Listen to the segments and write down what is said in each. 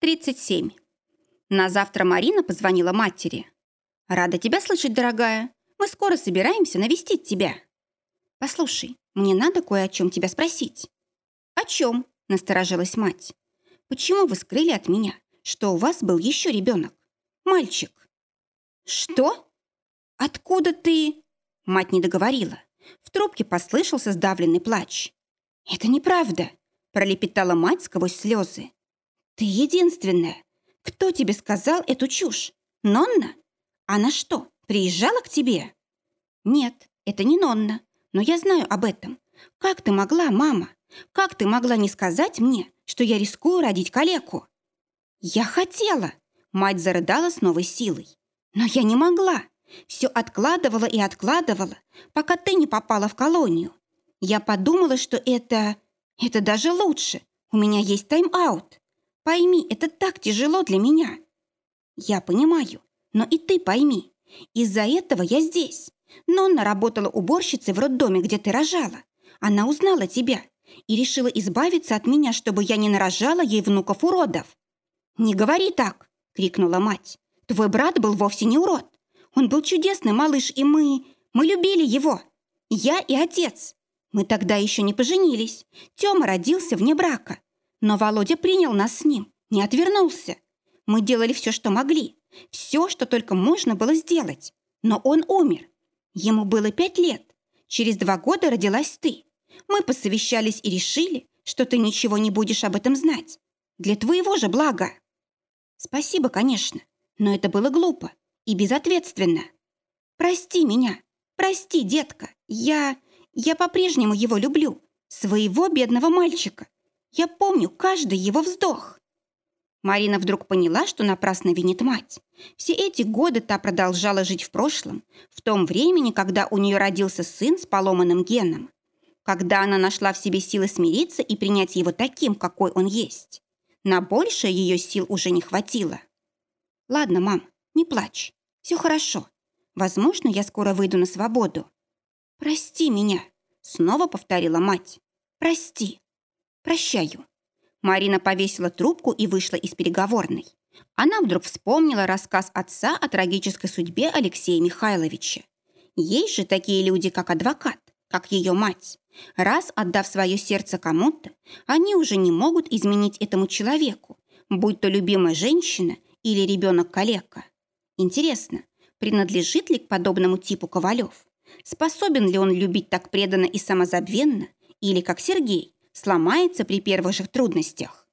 37. На завтра Марина позвонила матери. «Рада тебя слышать, дорогая. Мы скоро собираемся навестить тебя». «Послушай, мне надо кое о чем тебя спросить». «О чем?» – насторожилась мать. «Почему вы скрыли от меня, что у вас был еще ребенок? Мальчик?» «Что? Откуда ты?» Мать не договорила. В трубке послышался сдавленный плач. «Это неправда», – пролепетала мать сквозь слезы. «Ты единственная. Кто тебе сказал эту чушь? Нонна? Она что, приезжала к тебе?» «Нет, это не Нонна, но я знаю об этом. Как ты могла, мама? Как ты могла не сказать мне, что я рискую родить калеку?» «Я хотела!» Мать зарыдала с новой силой. «Но я не могла. Все откладывала и откладывала, пока ты не попала в колонию. Я подумала, что это... Это даже лучше. У меня есть тайм-аут. Пойми, это так тяжело для меня. Я понимаю, но и ты пойми. Из-за этого я здесь. Нонна работала уборщицей в роддоме, где ты рожала. Она узнала тебя и решила избавиться от меня, чтобы я не нарожала ей внуков-уродов. «Не говори так!» — крикнула мать. «Твой брат был вовсе не урод. Он был чудесный малыш, и мы... Мы любили его. Я и отец. Мы тогда еще не поженились. Тёма родился вне брака. Но Володя принял нас с ним, не отвернулся. Мы делали все, что могли. Все, что только можно было сделать. Но он умер. Ему было пять лет. Через два года родилась ты. Мы посовещались и решили, что ты ничего не будешь об этом знать. Для твоего же блага. Спасибо, конечно, но это было глупо и безответственно. Прости меня, прости, детка, я... я по-прежнему его люблю, своего бедного мальчика. Я помню каждый его вздох. Марина вдруг поняла, что напрасно винит мать. Все эти годы та продолжала жить в прошлом, в том времени, когда у нее родился сын с поломанным геном. Когда она нашла в себе силы смириться и принять его таким, какой он есть. На большее ее сил уже не хватило. «Ладно, мам, не плачь. Все хорошо. Возможно, я скоро выйду на свободу. Прости меня, снова повторила мать. Прости. Прощаю. Марина повесила трубку и вышла из переговорной. Она вдруг вспомнила рассказ отца о трагической судьбе Алексея Михайловича. Есть же такие люди, как адвокат, как ее мать. Раз отдав свое сердце кому-то, они уже не могут изменить этому человеку, будь то любимая женщина или ребенок-калека. Интересно, принадлежит ли к подобному типу Ковалев? Способен ли он любить так преданно и самозабвенно? Или, как Сергей, сломается при первых же трудностях?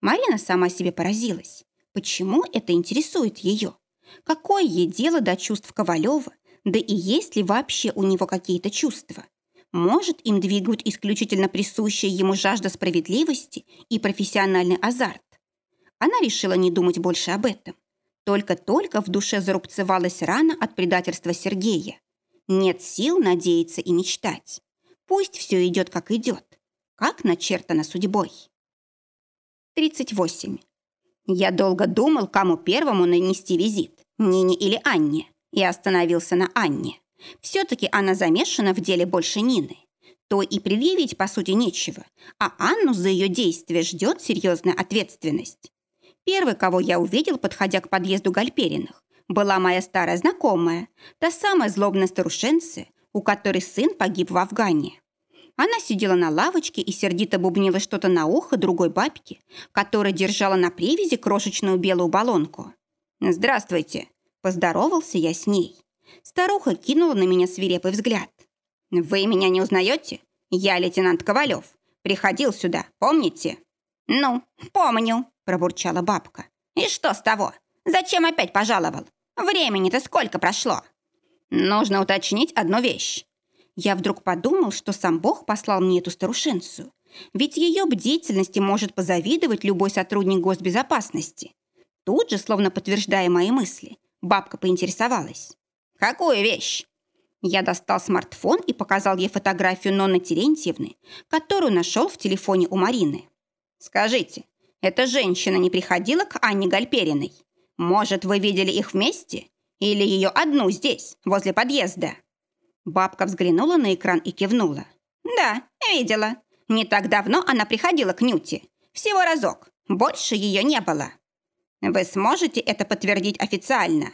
Марина сама себе поразилась. Почему это интересует ее? Какое ей дело до чувств Ковалева? Да и есть ли вообще у него какие-то чувства? Может, им двигают исключительно присущая ему жажда справедливости и профессиональный азарт? Она решила не думать больше об этом. Только-только в душе зарубцевалась рана от предательства Сергея. Нет сил надеяться и мечтать. Пусть все идет, как идет, как начертано судьбой. 38. Я долго думал, кому первому нанести визит, Нине или Анне, и остановился на Анне. Все-таки она замешана в деле больше Нины. То и предъявить, по сути, нечего, а Анну за ее действия ждет серьезная ответственность. Первый, кого я увидел, подходя к подъезду Гальпериных, была моя старая знакомая, та самая злобная старушенция, у которой сын погиб в Афгане. Она сидела на лавочке и сердито бубнила что-то на ухо другой бабке, которая держала на привязи крошечную белую баллонку. «Здравствуйте!» – поздоровался я с ней. Старуха кинула на меня свирепый взгляд. «Вы меня не узнаете? Я лейтенант Ковалев. Приходил сюда, помните?» «Ну, помню», пробурчала бабка. «И что с того? Зачем опять пожаловал? Времени-то сколько прошло?» «Нужно уточнить одну вещь». Я вдруг подумал, что сам Бог послал мне эту старушенцию. Ведь ее бдительности может позавидовать любой сотрудник госбезопасности. Тут же, словно подтверждая мои мысли, бабка поинтересовалась. «Какую вещь?» Я достал смартфон и показал ей фотографию Нонны Терентьевны, которую нашел в телефоне у Марины. «Скажите, эта женщина не приходила к Анне Гальпериной? Может, вы видели их вместе? Или ее одну здесь, возле подъезда?» Бабка взглянула на экран и кивнула. «Да, видела. Не так давно она приходила к Нюте. Всего разок. Больше ее не было. Вы сможете это подтвердить официально?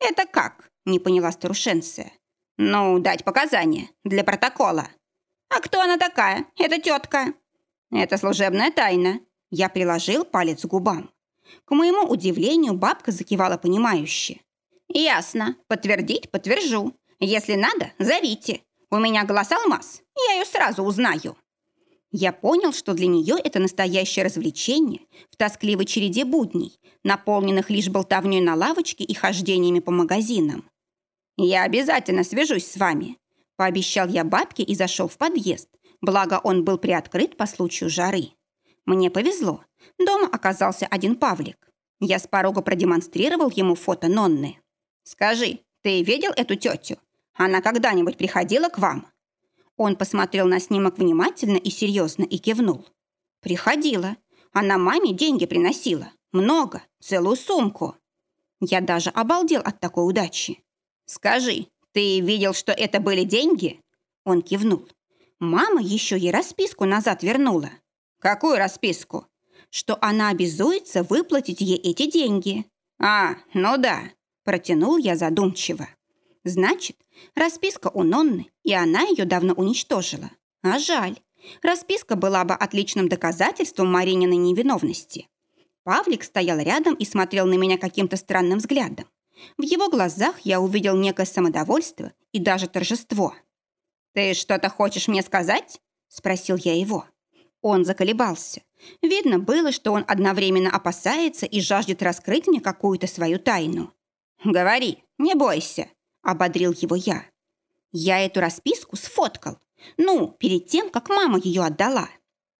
Это как? Не поняла старушенция. Ну, дать показания для протокола. А кто она такая? Это тетка. Это служебная тайна. Я приложил палец к губам. К моему удивлению, бабка закивала понимающе. «Ясно. Подтвердить подтвержу. Если надо, зовите. У меня глаз алмаз. Я ее сразу узнаю». Я понял, что для нее это настоящее развлечение в тоскливой череде будней, наполненных лишь болтовней на лавочке и хождениями по магазинам. «Я обязательно свяжусь с вами», – пообещал я бабке и зашел в подъезд, благо он был приоткрыт по случаю жары. Мне повезло. Дома оказался один Павлик. Я с порога продемонстрировал ему фото Нонны. «Скажи, ты видел эту тетю? Она когда-нибудь приходила к вам?» Он посмотрел на снимок внимательно и серьезно и кивнул. «Приходила. Она маме деньги приносила. Много. Целую сумку». Я даже обалдел от такой удачи. «Скажи, ты видел, что это были деньги?» Он кивнул. Мама еще ей расписку назад вернула. «Какую расписку?» «Что она обязуется выплатить ей эти деньги». «А, ну да», – протянул я задумчиво. «Значит, расписка у Нонны, и она ее давно уничтожила. А жаль. Расписка была бы отличным доказательством Марининой невиновности». Павлик стоял рядом и смотрел на меня каким-то странным взглядом. В его глазах я увидел некое самодовольство и даже торжество. «Ты что-то хочешь мне сказать?» – спросил я его. Он заколебался. Видно было, что он одновременно опасается и жаждет раскрыть мне какую-то свою тайну. «Говори, не бойся», – ободрил его я. Я эту расписку сфоткал. Ну, перед тем, как мама ее отдала.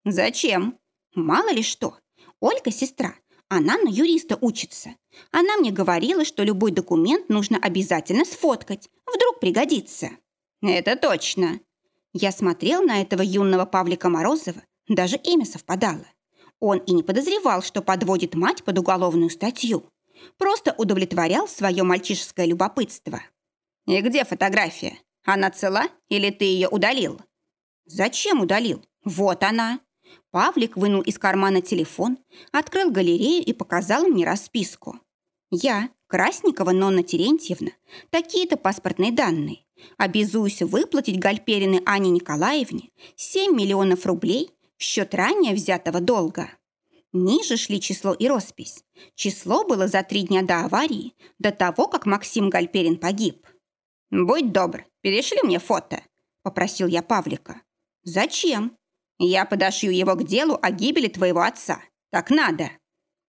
Зачем? Мало ли что. Ольга сестра она на юриста учится. Она мне говорила, что любой документ нужно обязательно сфоткать. Вдруг пригодится. Это точно. Я смотрел на этого юного Павлика Морозова, даже имя совпадало. Он и не подозревал, что подводит мать под уголовную статью. Просто удовлетворял свое мальчишеское любопытство. «И где фотография? Она цела или ты ее удалил?» «Зачем удалил? Вот она!» Павлик вынул из кармана телефон, открыл галерею и показал мне расписку. Я, Красникова Нонна Терентьевна, такие-то паспортные данные. Обязуюсь выплатить Гальпериной Ане Николаевне 7 миллионов рублей в счет ранее взятого долга. Ниже шли число и роспись. Число было за три дня до аварии, до того, как Максим Гальперин погиб. «Будь добр, перешли мне фото», – попросил я Павлика. «Зачем?» Я подошью его к делу о гибели твоего отца. Так надо.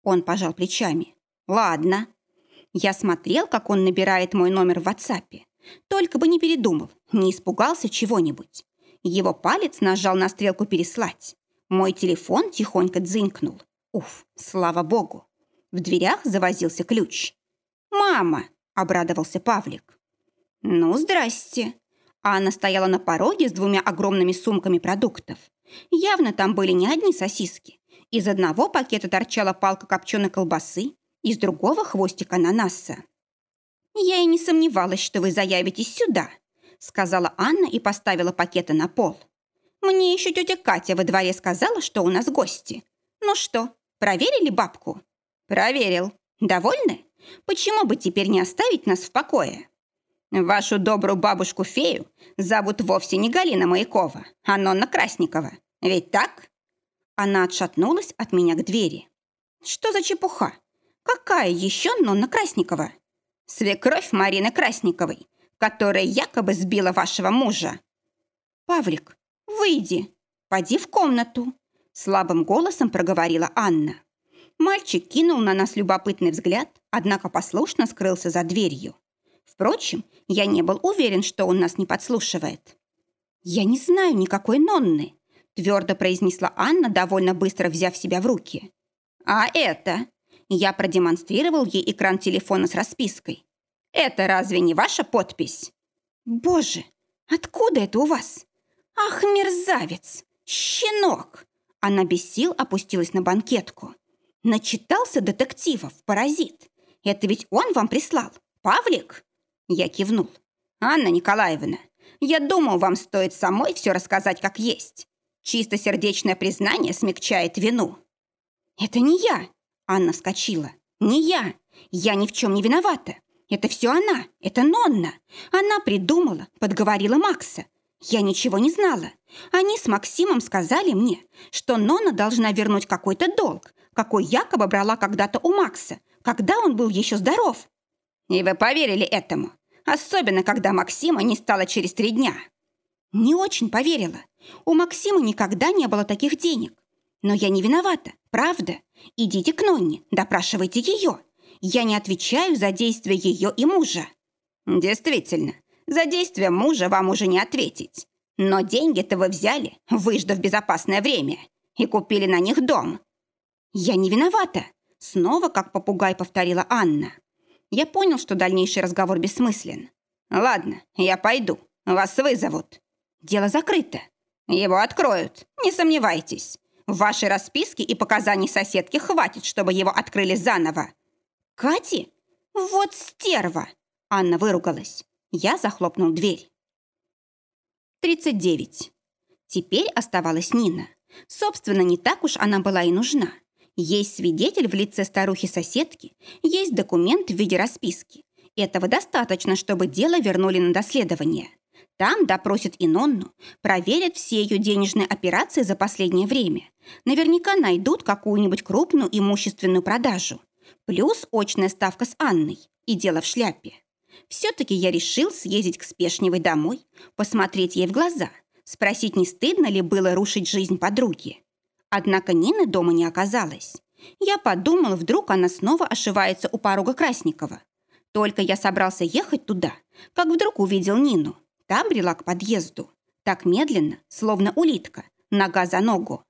Он пожал плечами. Ладно. Я смотрел, как он набирает мой номер в WhatsApp. Только бы не передумал, не испугался чего-нибудь. Его палец нажал на стрелку «Переслать». Мой телефон тихонько дзынькнул. Уф, слава богу. В дверях завозился ключ. «Мама!» – обрадовался Павлик. «Ну, здрасте!» Анна стояла на пороге с двумя огромными сумками продуктов. Явно там были не одни сосиски. Из одного пакета торчала палка копченой колбасы, из другого хвостик ананаса. «Я и не сомневалась, что вы заявитесь сюда», сказала Анна и поставила пакеты на пол. «Мне еще тетя Катя во дворе сказала, что у нас гости. Ну что, проверили бабку?» «Проверил. Довольны? Почему бы теперь не оставить нас в покое?» Вашу добрую бабушку-фею зовут вовсе не Галина Маякова, а Нонна Красникова. Ведь так?» Она отшатнулась от меня к двери. «Что за чепуха? Какая еще Нонна Красникова?» «Свекровь Марины Красниковой, которая якобы сбила вашего мужа». «Павлик, выйди, поди в комнату», слабым голосом проговорила Анна. Мальчик кинул на нас любопытный взгляд, однако послушно скрылся за дверью. Впрочем, я не был уверен, что он нас не подслушивает. «Я не знаю никакой Нонны», твердо произнесла Анна, довольно быстро взяв себя в руки. «А это?» Я продемонстрировал ей экран телефона с распиской. «Это разве не ваша подпись?» «Боже, откуда это у вас?» «Ах, мерзавец! Щенок!» Она без сил опустилась на банкетку. «Начитался детективов, паразит. Это ведь он вам прислал, Павлик?» Я кивнул. «Анна Николаевна, я думал, вам стоит самой все рассказать как есть. Чистосердечное признание смягчает вину». «Это не я!» Анна вскочила. «Не я! Я ни в чем не виновата! Это все она! Это Нонна! Она придумала, подговорила Макса. Я ничего не знала. Они с Максимом сказали мне, что Нонна должна вернуть какой-то долг, какой якобы брала когда-то у Макса, когда он был еще здоров. И вы поверили этому, особенно когда Максима не стало через три дня. Не очень поверила. У Максима никогда не было таких денег. Но я не виновата, правда. Идите к Нонне, допрашивайте ее. Я не отвечаю за действия ее и мужа. Действительно, за действия мужа вам уже не ответить. Но деньги-то вы взяли, выждав безопасное время, и купили на них дом. Я не виновата. Снова, как попугай, повторила Анна. Я понял, что дальнейший разговор бессмыслен. Ладно, я пойду. Вас вызовут. Дело закрыто. Его откроют, не сомневайтесь. В вашей расписке и показаний соседки хватит, чтобы его открыли заново. Кати? Вот стерва! Анна выругалась. Я захлопнул дверь. 39. Теперь оставалась Нина. Собственно, не так уж она была и нужна. Есть свидетель в лице старухи-соседки, есть документ в виде расписки. Этого достаточно, чтобы дело вернули на доследование. Там допросят и Нонну, проверят все ее денежные операции за последнее время. Наверняка найдут какую-нибудь крупную имущественную продажу. Плюс очная ставка с Анной и дело в шляпе. Все-таки я решил съездить к Спешневой домой, посмотреть ей в глаза, спросить, не стыдно ли было рушить жизнь подруги. Однако Нины дома не оказалось. Я подумал, вдруг она снова ошивается у порога Красникова. Только я собрался ехать туда, как вдруг увидел Нину. Та брела к подъезду. Так медленно, словно улитка, нога за ногу.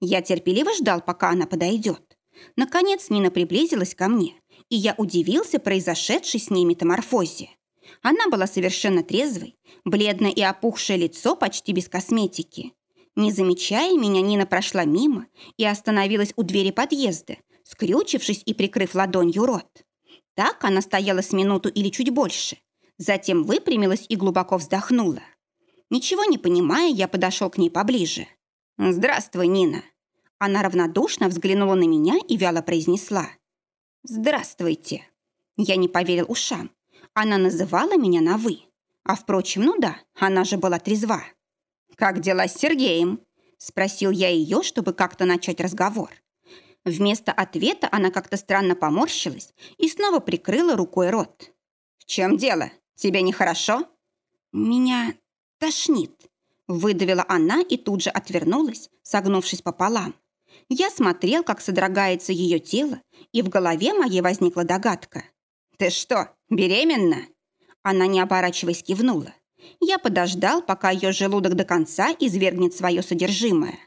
Я терпеливо ждал, пока она подойдет. Наконец Нина приблизилась ко мне, и я удивился произошедшей с ней метаморфозе. Она была совершенно трезвой, бледное и опухшее лицо почти без косметики. Не замечая меня, Нина прошла мимо и остановилась у двери подъезда, скрючившись и прикрыв ладонью рот. Так она стояла с минуту или чуть больше. Затем выпрямилась и глубоко вздохнула. Ничего не понимая, я подошел к ней поближе. «Здравствуй, Нина». Она равнодушно взглянула на меня и вяло произнесла. «Здравствуйте». Я не поверил ушам. Она называла меня на «вы». А впрочем, ну да, она же была трезва. «Как дела с Сергеем?» – спросил я ее, чтобы как-то начать разговор. Вместо ответа она как-то странно поморщилась и снова прикрыла рукой рот. «В чем дело? Тебе нехорошо?» «Меня тошнит», – выдавила она и тут же отвернулась, согнувшись пополам. Я смотрел, как содрогается ее тело, и в голове моей возникла догадка. «Ты что, беременна?» Она, не оборачиваясь, кивнула. Я подождал, пока ее желудок до конца извергнет свое содержимое.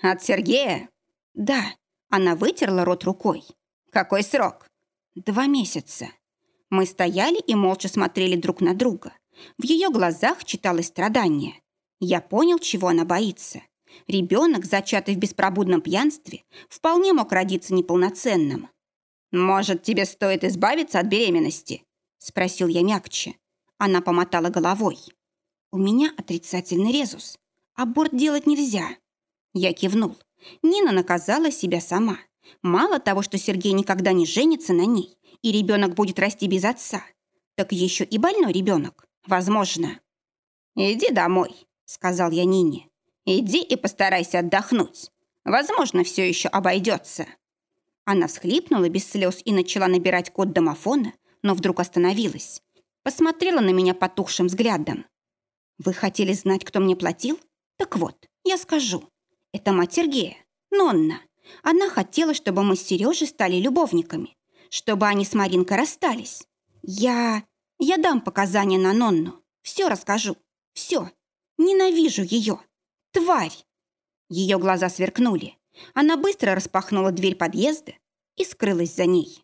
«От Сергея?» «Да». Она вытерла рот рукой. «Какой срок?» «Два месяца». Мы стояли и молча смотрели друг на друга. В ее глазах читалось страдание. Я понял, чего она боится. Ребенок, зачатый в беспробудном пьянстве, вполне мог родиться неполноценным. «Может, тебе стоит избавиться от беременности?» – спросил я мягче. Она помотала головой. «У меня отрицательный резус. Аборт делать нельзя». Я кивнул. Нина наказала себя сама. Мало того, что Сергей никогда не женится на ней, и ребенок будет расти без отца, так еще и больной ребенок, возможно. «Иди домой», — сказал я Нине. «Иди и постарайся отдохнуть. Возможно, все еще обойдется». Она всхлипнула без слез и начала набирать код домофона, но вдруг остановилась. Посмотрела на меня потухшим взглядом. «Вы хотели знать, кто мне платил? Так вот, я скажу. Это мать Сергея, Нонна. Она хотела, чтобы мы с Сережей стали любовниками, чтобы они с Маринкой расстались. Я... я дам показания на Нонну. Все расскажу. Все. Ненавижу ее. Тварь!» Ее глаза сверкнули. Она быстро распахнула дверь подъезда и скрылась за ней.